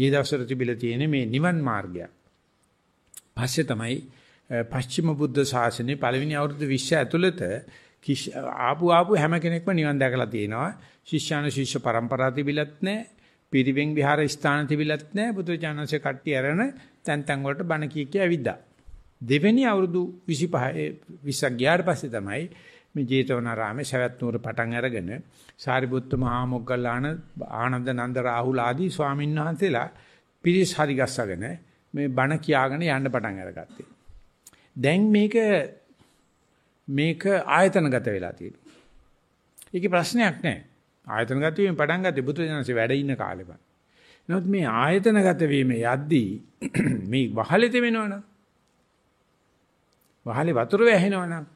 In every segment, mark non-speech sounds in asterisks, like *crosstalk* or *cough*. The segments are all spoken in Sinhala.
ඊ දවස්වල තිබිලා තියෙන මේ නිවන් මාර්ගය. පස්සේ තමයි පශ්චිම බුද්ධ ශාසනයේ පළවෙනි අවුරුදු 20 ඇතුළත ආපු ආපු හැම කෙනෙක්ම නිවන් දැකලා තියෙනවා. ශිෂ්‍යාන ශිෂ්‍ය પરම්පරා තිබිලත් නැහැ. පිරිවෙන් විහාර ස්ථාන තිබිලත් නැහැ. බුදුචානන්සේ කට්ටිය අරන තැන් තැන් වලට බණ කී කිය ඇවිද්දා. දෙවෙනි අවුරුදු 25 20 ගියාට පස්සේ තමයි මේ ජේතවනාරාමේ සවැත් නුවර පටන් අරගෙන සාරිපුත්ත මහා මොග්ගල්ලාන ආනන්ද නන්ද රාහුල ආදී ස්වාමීන් වහන්සේලා පිරිස් හරි ගස්සගෙන මේ බණ කියාගෙන යන්න පටන් අරගත්තේ. දැන් මේක මේක ආයතනගත වෙලා තියෙනවා. ඒකේ ප්‍රශ්නයක් නැහැ. ආයතනගත වීම පටන් ගත්තේ බුදුදහමසේ වැඩ ඉන්න කාලෙම. නමුත් මේ ආයතනගත වීම යද්දී *clears throat* මේ වහලෙ තෙමෙනවනම් වහලේ වතුර වැහෙනවනම්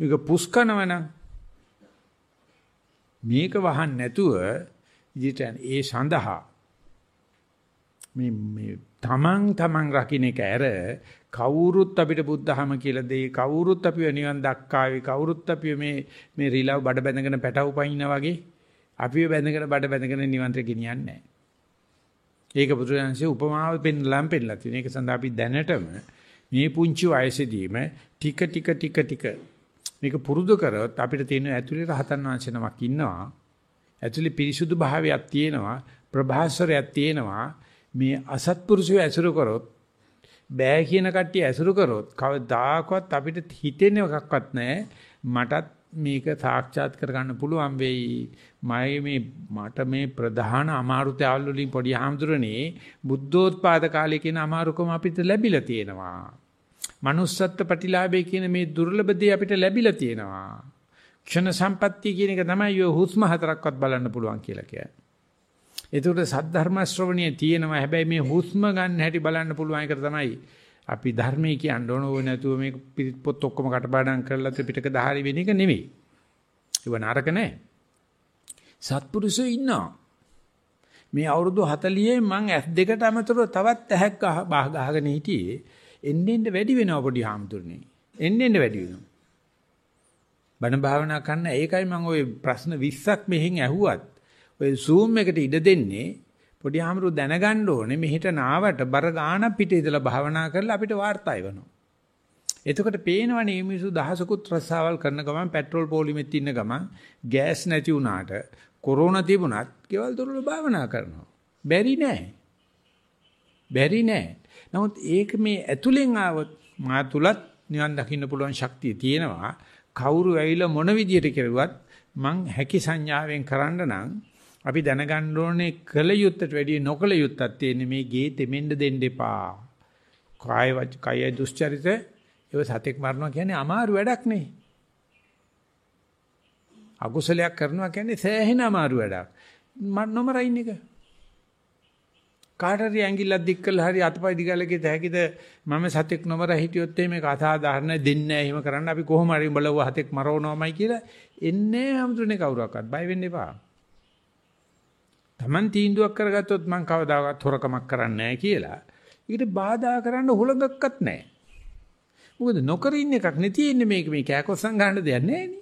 මේක පුස්කනවනම් මේක වහන්න නැතුව ඉදිරියට ඒ සඳහා මේ මේ තමන් තමන් රකින්න එක ඇර කවුරුත් අපිට බුද්ධහම කියලා දෙයි කවුරුත් අපිව නිවන් දක්කාවේ කවුරුත් අපිව මේ මේ රිලව් බඩ බැඳගෙන පැටව පයින්නා වගේ අපිව බැඳගෙන බඩ බැඳගෙන නිවන්ට ගෙනියන්නේ නැහැ. ඒක බුදුරජාණන්සේ උපමාව පෙන්නලම් පෙන්නලා තියෙන. ඒක සඳහා අපි දැනටම මේ පුංචි වයසේදීම ටික ටික ටික ටික මේක පුරුදු කරොත් අපිට තියෙන ඇතුලේ රහතන් වහන්සේ නමක් ඉන්නවා. ඇතුලේ පිරිසුදු භාවයක් තියෙනවා. ප්‍රභාස්වරයක් තියෙනවා. මේ අසත්පුරුෂය ඇසුරු කරොත් බෑ කියන කට්ටිය ඇසුරු කරොත් කවදාකවත් අපිට හිතෙන එකක්වත් නැහැ මටත් මේක සාක්ෂාත් කරගන්න පුළුවන් වෙයි මම මේ මට මේ ප්‍රධාන අමාරුතාවල් වලින් පොඩි ආම්දුරනේ බුද්ධෝත්පාද කාලේ කියන අමාරුකම අපිට ලැබිලා තියෙනවා manussත්ත්ව ප්‍රතිලාභය කියන මේ දුර්ලභ දේ අපිට ලැබිලා තියෙනවා ක්ෂණ සම්පත්තිය කියන එක තමයි ඔය හුස්ම හතරක්වත් බලන්න පුළුවන් කියලා කියන්නේ ඒකට සද්ධර්ම ශ්‍රවණිය තියෙනවා. හැබැයි මේ හුස්ම ගන්න හැටි බලන්න පුළුවන් එක තමයි අපි ධර්මයේ කියන්න ඕන ඕන නැතුව මේ පිරිත් පොත් ඔක්කොම කටපාඩම් කරලා ත්‍රිපිටක දහරි වෙන එක නෙවෙයි. ඒව නරක නෑ. සත්පුරුෂයෝ ඉන්නවා. මේ අවුරුදු 40 මං F2කට අමතරව තවත් ඇහක් ගහගෙන හිටියේ. එන්න එන්න වැඩි වෙනවා පොඩි හාමුදුරනේ. එන්න එන්න වැඩි වෙනවා. බණ භාවනා කරන්න ඒකයි මම ওই ප්‍රශ්න 20ක් මෙහෙන් ඇහුවත් ඔය Zoom එකට ඉඩ දෙන්නේ පොඩි ආමරු දැනගන්න ඕනේ මෙහෙට නාවට බර ගාන පිට ඉඳලා භාවනා කරලා අපිට වාර්තා එවනවා. එතකොට පේනවනේ මේ මිනිස්සු දහසකුත් රස්සාවල් කරන ගමන් පෙට්‍රල් පොලිමෙත් ඉන්න ගමන් ගෑස් නැති වුණාට කොරෝනා තිබුණත් කෙවල් දොරල භාවනා කරනවා. බැරි නෑ. බැරි නෑ. නමුත් ඒක මේ ඇතුලෙන් ආවොත් මා තුලත් නිවන් දකින්න පුළුවන් ශක්තිය තියෙනවා. කවුරු ඇවිල්ලා මොන විදියට කෙරුවත් මං හැකි සංඥාවෙන් කරන්න නම් අපි දැනගන්න ඕනේ කල යුත්තට වැඩිය නොකල යුත්තක් තියෙන මේ ගේ දෙමෙන්න දෙන්න එපා. කාය කය දුස්චරිත ඒව සතෙක් මරනවා කියන්නේ අමාරු වැඩක් නේ. අකුසලයක් කරනවා කියන්නේ සෑහෙන අමාරු වැඩක්. මන් නොමරින් එක. කාට හරි ඇඟිල්ලක් දික් කළා හරි අතපය දිගලකේ තැකිද මම සතෙක් නොමර හිටියොත් මේක අසාධාරණ දෙන්නේ නැහැ එහෙම කරන්න අපි කොහොම හරි බලව හතෙක් මරවනවාමයි කියලා එන්නේ හැමතුනේ කවුරක්වත් බය වෙන්න එපා. Taman තීන්දුවක් කරගත්තොත් මං කවදාකවත් හොරකමක් කරන්නේ නැහැ කියලා. ඒකට බාධා කරන්න හුලඟක්වත් නැහැ. මොකද නොකර ඉන්න එකක් නේ තියෙන්නේ මේක මේ කෑකොස්සන් ගන්න දෙයක් නැහැ නේ.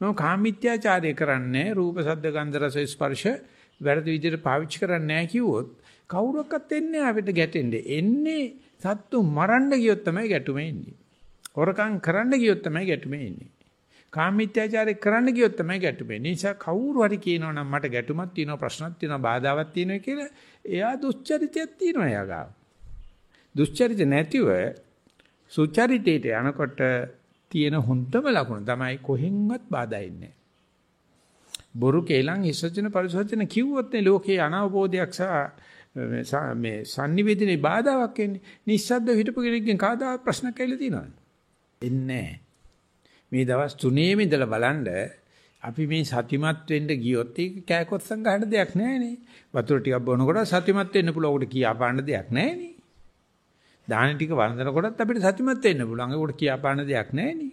මම කාමීත්‍යාචාරය කරන්නේ රූප ශබ්ද ගන්ධ රස ස්පර්ශ වැරදි විදිහට පාවිච්චි කරන්නේ නැහැ කිව්වොත් කවුරක්වත් එන්නේ අපිට ගැටෙන්නේ. එන්නේ සත්තු මරන්න ගියොත් තමයි ගැටුමේ ඉන්නේ. හොරකම් කරන්න ගියොත් තමයි ගැටුමේ ඉන්නේ. කාමීත්‍යාචාරය කරන්න ගියොත් තමයි ගැටුමේ. නිසා කවුරු හරි කියනවා නම් මට ගැටුමක් තියෙනවා ප්‍රශ්නක් තියෙනවා බාධාවක් තියෙනවා කියලා එයා දුස්චරිතයක් තියෙනවා එයාගාව. දුස්චරිත නැතිව සුචරිතයට යනකොට තියෙන හොඳම ලකුණ තමයි කොහෙන්වත් බාධා ඉන්නේ. බොරු කේලම් ඉස්සචන පරිසවචන කිව්වොත් නේ ලෝකේ අනවබෝධයක් සහ මේ sannivedanaye බාධාවක් එන්නේ. නිස්සද්ද හිටපු කෙනෙක්ගෙන් කාදා ප්‍රශ්නක් ඇවිල්ලා තියෙනවද? එන්නේ නැහැ. මේ දවස් තුනේම ඉඳලා බලන්න අපි මේ සතිමත් වෙන්න ගියොත් ඒක කෑකොස්සන් ගන්න දෙයක් නැහැනේ. වතුර ටිකක් බොනකොට සතිමත් වෙන්න පුළුවන්. උකට කියා පාන්න දෙයක් නැහැනේ. දාන ටික වන්දනකොටත් අපිට සතිමත් වෙන්න පුළුවන්. ඒකට කියා පාන්න දෙයක් නැහැනේ.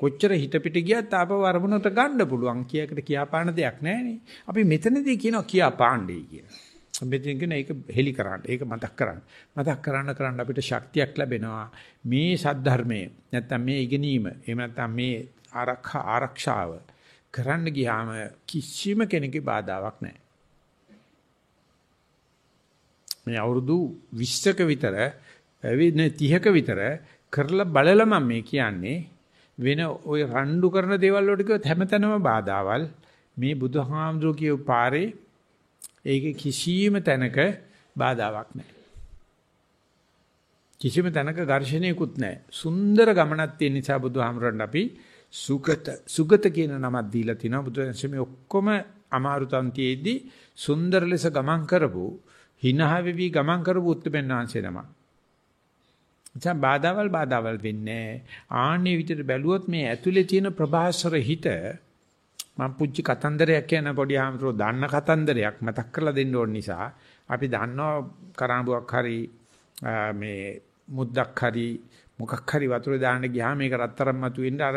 කොච්චර හිත පිට ගියත් ආපව වරමුණට ගන්න පුළුවන්. කීයකට කියා පාන්න දෙයක් නැහැනේ. අපි මෙතනදී කියනවා කියා පාණ්ඩේ කියලා. මෙතන කියන ඒක හෙලි කරන්න. ඒක මතක් කරන්න. මතක් කරන්න කරන්න අපිට ශක්තියක් ලැබෙනවා. මේ සද්ධර්මයේ නැත්තම් මේ ඉගෙනීම එහෙම නැත්තම් මේ ආරක්ෂා ආරක්ෂාව කරන්න ගියාම කිසිම කෙනෙකුගේ බාධාවක් නැහැ. මේ අවුරුදු 20ක විතර 30ක විතර කරලා බලලා මම මේ කියන්නේ වෙන ওই රණ්ඩු කරන දේවල් වලට කිව්වොත් හැමතැනම බාධාවල් මේ බුදුහාමුදුරුවෝ කියපු පාරේ ඒකේ කිසියම් තැනක බාධාවක් නැහැ. කිසිම තැනක ඝර්ෂණයකුත් නැහැ. සුන්දර ගමනක් තියෙන නිසා බුදුහාමුදුරන් අපි සුගත සුගත කියන නමක් දීලා තිනවා. බුදුන්සේ මේ ඔක්කොම අමාරු තන්තියේදී සුන්දර ලෙස ගමන් කරපු හිනහ වෙවි ගමන් කරපු උත්තරපෙන් ආංශේ නම. එතන බාධාවල් බාධාවල් වෙන්නේ ආන්නේ විදිහට බැලුවොත් මේ ඇතුලේ තියෙන ප්‍රභාස්වර හිත මම පුංචි කතන්දරයක් කියන පොඩි ආමතුරු දන්න කතන්දරයක් මතක් කරලා දෙන්න ඕන නිසා අපි දන්නවා කරාඹුවක් හරි මේ මුද්දක් හරි මොකක් හරි වතුරේ දාන්න ගියාම මේක රත්තරන් මතුවෙන්න අර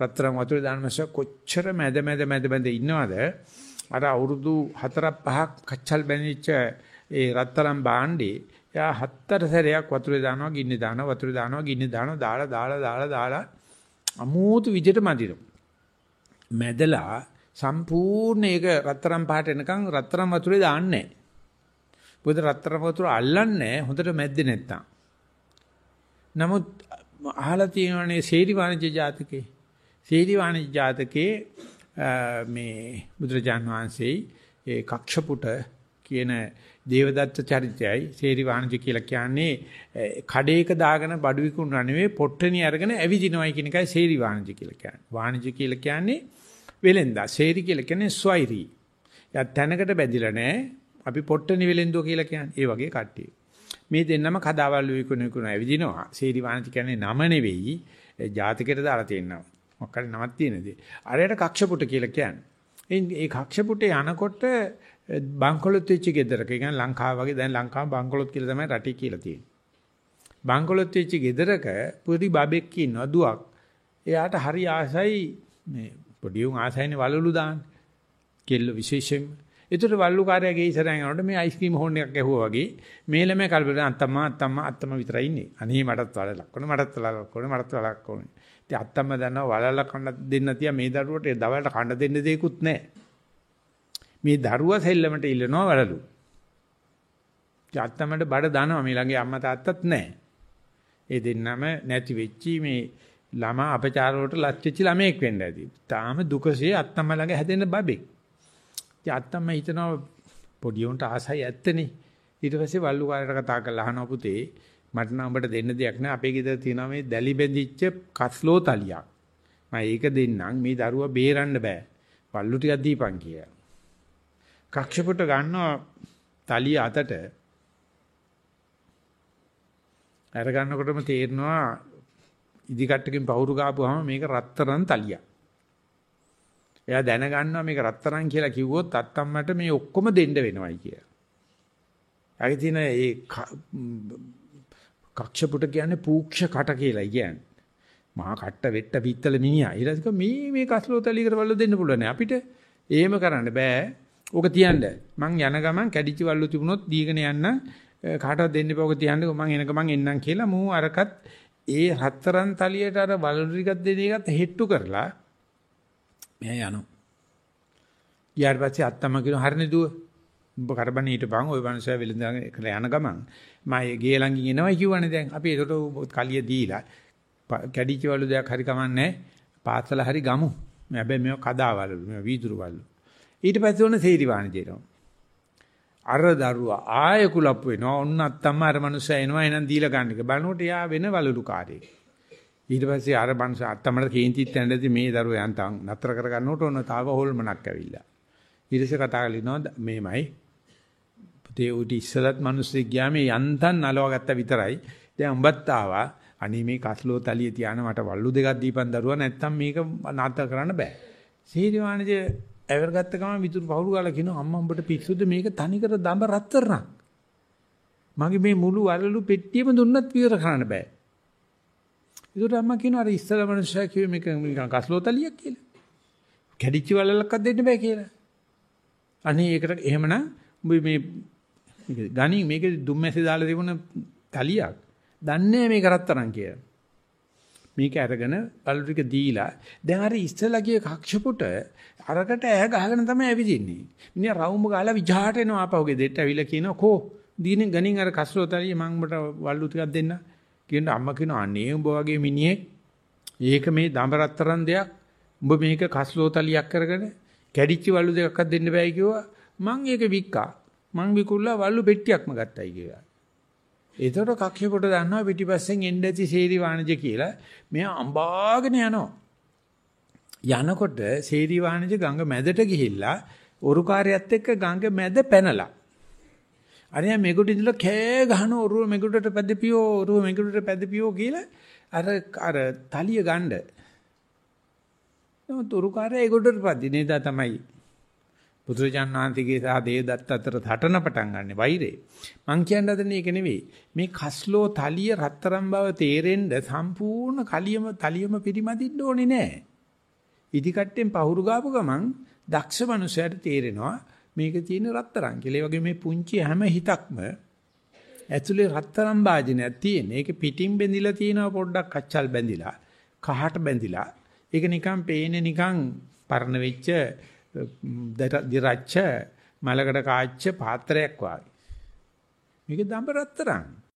රත්තරන් වතුරේ දාන්න මැස්ස කොච්චර මැද මැද මැද මැද ඉන්නවද අර අවුරුදු 4ක් 5ක් කච්චල් බැඳිච්ච ඒ රත්තරන් භාණ්ඩේ එයා හතර සැරයක් වතුරේ දානවා ගින්නේ දානවා වතුරේ දානවා ගින්නේ දානවා දාලා දාලා දාලා දාලා අමෝතු විදියට මදිනවා මැදලා සම්පූර්ණ ඒක රත්තරන් පාට එනකන් රත්තරන් වතුරේ දාන්නේ නැහැ. මොකද රත්තරන් වතුර අල්ලන්නේ හොඳට මැද්දේ නැත්තම්. නමුත් අහලා තියෙනවානේ සේරි වාණිජ්‍ය ජාතකේ. සේරි වාණිජ්‍ය ජාතකේ මේ බුදුරජාන් වහන්සේ ඒ කක්ෂපුට කියන දේවදත්ත චරිතයයි සේරි වාණිජ්‍ය කියලා කියන්නේ කඩේක දාගෙන බඩු විකුණන නෙවෙයි පොට්ටනිය අරගෙන ඇවිදිනවයි කියන එකයි සේරි වාණිජ්‍ය කියලා කියන්නේ. වාණිජ්‍ය කියලා කියන්නේ වෙලෙන්දා. සේරි කියලා කියන්නේ ස්වෛරී. යා තැනකට බැඳිලා නැහැ. අපි පොට්ටනි වෙලෙන්දෝ කියලා කියන්නේ. ඒ වගේ කට්ටිය. මේ දෙන්නම කදාවල් විකුණු විකුණු ඇවිදිනවා. සේරි වාණිජ්‍ය කියන්නේ නම නෙවෙයි. ජාතකයට දාලා තියෙනවා. මොකක්ද නමක් තියෙනදී. අරයට කක්ෂපුට කියලා කියන්නේ. ඒ කක්ෂපුටේ යනකොට බංකොලොත් වෙච්ච ගෙදරක. ඒ කියන්නේ ලංකාව වගේ දැන් ලංකාව බංකොලොත් කියලා තමයි රටේ කියලා තියෙන්නේ. බංකොලොත් වෙච්ච ගෙදරක පුරි බබෙක් ඉන්නවා දුවක්. එයාට හරි ආසයි මේ පොඩි උන් ආසයිනේ වලලු දාන්න. කෙල්ල විශේෂයෙන්. ඒතර වල්ලුකාරයාගේ ඉස්සරහින් යනකොට මේ අයිස්ක්‍රීම් හෝන් එකක් ඇහුවා වගේ මේ ළමයා කල්පනා අත්තම්මා අත්තම්මා අත්තම්මා විතරයි ඉන්නේ. අනේ මටත් වලලක් ඕනේ මටත් වලලක් ඕනේ මටත් වලලක් ඕනේ. ඉතින් අත්තම්මා දන්නවා වලලක් කන්න දෙන්න තියා මේ දරුවට දවල්ට කන්න දෙන්න දෙයක්වත් නැහැ. මේ දරුවා සෙල්ලමට ඉල්ලනවා වලලු. අත්තම්මට බඩ දානවා මේ ළඟේ අම්මා තාත්තත් නැහැ. ඒ දෙන්නම නැති වෙච්චි මේ ළමා අපචාර වලට ලැච්චිච්ච ළමෙක් වෙන්න ඇති. තාම දුකසේ අත්තම්ම ළඟ හැදෙන බබෙක්. ඉතින් අත්තම්ම හිතනවා පොඩි උන්ට ආසයි ඇත්තනේ. ඊට පස්සේ වල්ලුකාරයට කතා කරලා අහනවා පුතේ මට නම් උඹට දෙන්න දෙයක් නෑ අපේ ගෙදර තියෙනවා මේ දැලි බැඳිච්ච කස්ලෝ තලියක්. මම ඒක දෙන්නම් මේ දරුවා බේරන්න බෑ. වල්ලු ටිකක් දීපන් කියලා. කක්ෂපුට ගන්නවා තලිය අතට අර ගන්නකොටම තේරෙනවා ඉදිකට්ටකින් පවුරු ගාපුවාම මේක රත්තරන් තලියක්. එයා දැනගන්නවා මේක රත්තරන් කියලා කිව්වොත් අත්තම්මට මේ ඔක්කොම දෙන්න වෙනවයි කියලා. යාගේ තියෙන ඒ කක්ෂපුට කියන්නේ පූක්ෂ කට කියලා කියන්නේ. මහා කට්ට වෙට්ට පිත්තල මිනිහා. ඊට මේ මේ කස්ලෝ තලියකට වල දෙන්න පුළුවන් අපිට. එහෙම කරන්න බෑ. ඕක තියන්න. මං යන ගමන් කැඩිච්ච වල්ලු තිබුණොත් දීගෙන යන්න කාටවත් දෙන්න එපා. ඕක තියන්න මං එන ගමන් එන්නම් කියලා මූ අරකට ඒ හතරන් තලියට අර වලු ටිකක් දෙන එකත් හෙට්ටු කරලා මෙයා යනවා. ඊට පස්සේ අත්තම කියන හරිනේ දුව. උඹ කරබන් හිටපන් ওই වංශය වෙලඳන් කියලා යන ගමන් මම ගේ ළඟින් එනවා කියවනේ දැන් අපි ඒකට කලිය දීලා කැඩිච්ච වලු දෙයක් හරි කමන්නේ පාසල හරි ගමු. හැබැයි මේව කදාවලු මේව වීදුරු වලු. ඊට පස්සේ ඕන සේරි වාණිජේනවා. අර දරුවා ආය කුලප්පු වෙනවා. ඔන්න අත්තම්ම අර මනුස්සයා එනවා එනන් දීලා ගන්න එක. බලනකොට යා වෙන වලලු කාර්යයක්. ඊට පස්සේ අර මනුස්සයා අත්තම්මට කේන්තිත් යන්නදී මේ දරුවා යන්තම් නතර කර ගන්නකොට ඔන්න තාව හොල්මනක් ඇවිල්ලා. ඊටසේ කතා කරලිනවා මේමයි. පුතේ උඩ ඉස්සලත් මිනිස්සෙක් ගියා මේ යන්තම් නලව ගත්ත විතරයි. දැන් උඹත් ආවා. අනේ මේ කස්ලෝ තලිය තියාන මට වල්ලු දෙකක් දීපන් දරුවා නැත්තම් මේක නතර කරන්න බෑ. සීරිවාණිජේ ඇවර ගත්ත ගමන් විදුරු පහුරු ගාලා කියනවා අම්මා උඹට පිස්සුද මේක තනිකර දඹ රත්තරණක්. මගේ මේ මුළු වලලු පෙට්ටියම දුන්නත් විතර කරන්න බෑ. ඒකට අම්මා කියනවා අර ඉස්සල මනුස්සයා කිව්වේ මේක නිකන් කස්ලෝතලියක් කියලා. කැඩිච්ච වලලක්වත් දෙන්න බෑ කියලා. අනේ ඒකට එහෙමනම් උඹ මේ ගණි මේක දුම්මැසේ දාලා තිබුණ තලියක්. දන්නේ මේක රත්තරන් කියලා. මේක අරගෙන බලු ටික දීලා දැන් අර ඉස්සලා ගිය කක්ෂපුට අරකට ඈ ගහගෙන තමයි ඇවිදින්නේ. මිනිහා රවුම ගාලා විජහාට එනවා ආපහුගේ දෙට ඇවිල්ලා කියනවා කෝ දීනේ ගණින් අර කස්ලෝතලිය මම උඹට වල්ලු ටිකක් දෙන්න. කියන අම්මා කියනවා අනේ උඹ වගේ මිනිහෙක් ඒක මේ දඹරත්තරන් දෙයක් උඹ මේක කස්ලෝතලියක් කරගෙන කැඩිච්ච වල්ලු දෙකක්වත් දෙන්න බෑ කිව්වා. මං ඒක වික්කා. මං විකුල්ලා වල්ලු පෙට්ටියක්ම ගත්තයි කියලා. ඒතකොට කක්ෂේ කොට දන්නවා පිටිපස්සෙන් එන්න ඇති සේරි වාණිජ කියලා. මෙයා අම්බාගෙන යනවා. යනකොට සේරි වාණිජ ගඟ මැදට ගිහිල්ලා ඔරුකාරයත් එක්ක ගඟ මැද පැනලා. අනේ මෙගොඩ ඉඳලා කෑ ගහන ඔරුව මෙගොඩට පැදපියෝ ඔරුව මෙගොඩට පැදපියෝ කියලා අර අර තලිය ගන්න. නමුත් ඔරුකාරය ඒගොඩට පදිනේ දා තමයි බුදුරජාන් වහන්සේගේ සහ දේවදත්ත අතර හටන පටන් ගන්න වෛරේ. මං කියන්න හදන්නේ ඒක නෙවෙයි. මේ කස්ලෝ තලිය රත්තරන් බව තේරෙන්න සම්පූර්ණ කලියම තලියම පිරිමදින්න ඕනේ නෑ. ඉදි කට්ටෙන් පහුරු ගාපු ගමන් දක්ෂ මනුස්සයට තේරෙනවා මේක තියෙන රත්තරන් කියලා. ඒ වගේ මේ පුංචි හැම හිතක්ම ඇතුලේ රත්තරන් වාජනයක් තියෙන. ඒක පිටින් බැඳිලා තියෙනවා පොඩ්ඩක් කච්චල් බැඳිලා, කහට බැඳිලා. ඒක නිකන් පේන්නේ නිකන් පරණ වෙච්ච දිරච්ච මලකඩ කාච්ච පාත්‍රයක් වගේ. මේක දඹ රත්තරන්.